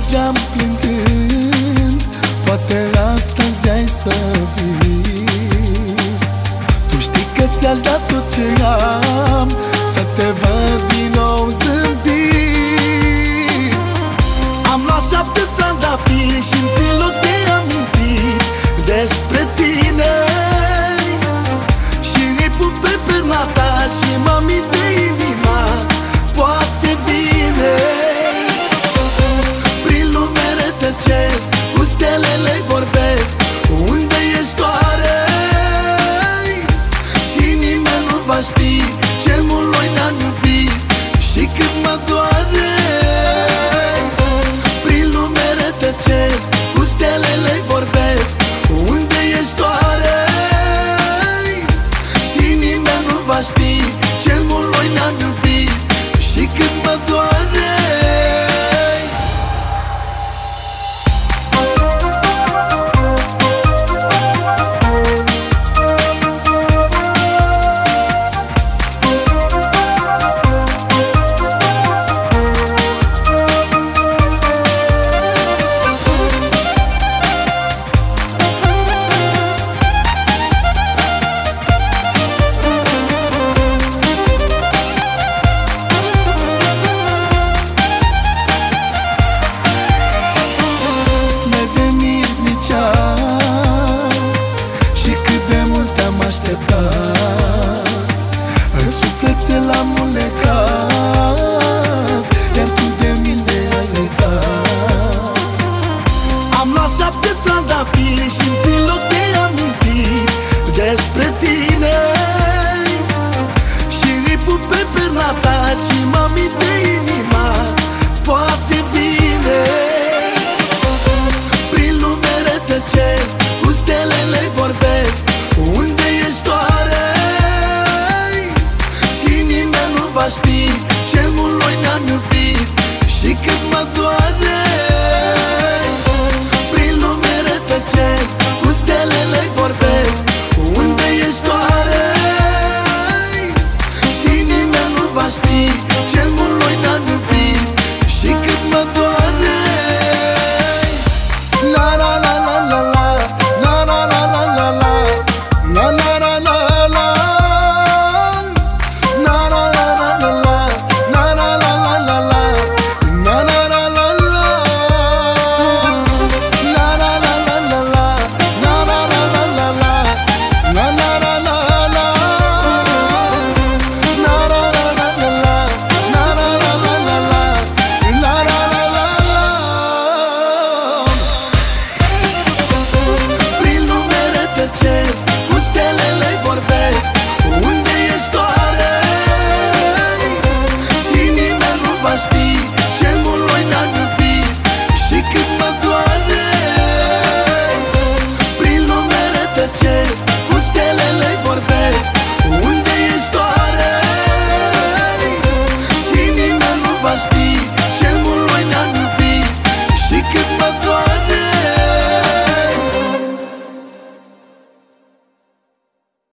trageam plângând Poate astăzi ai să vii. Tu știi că ți-aș da tot ce am Să te văd din nou zâmbind. Am luat șapte trandafiri și-mi noi ne-am iubit. Și cât mă doare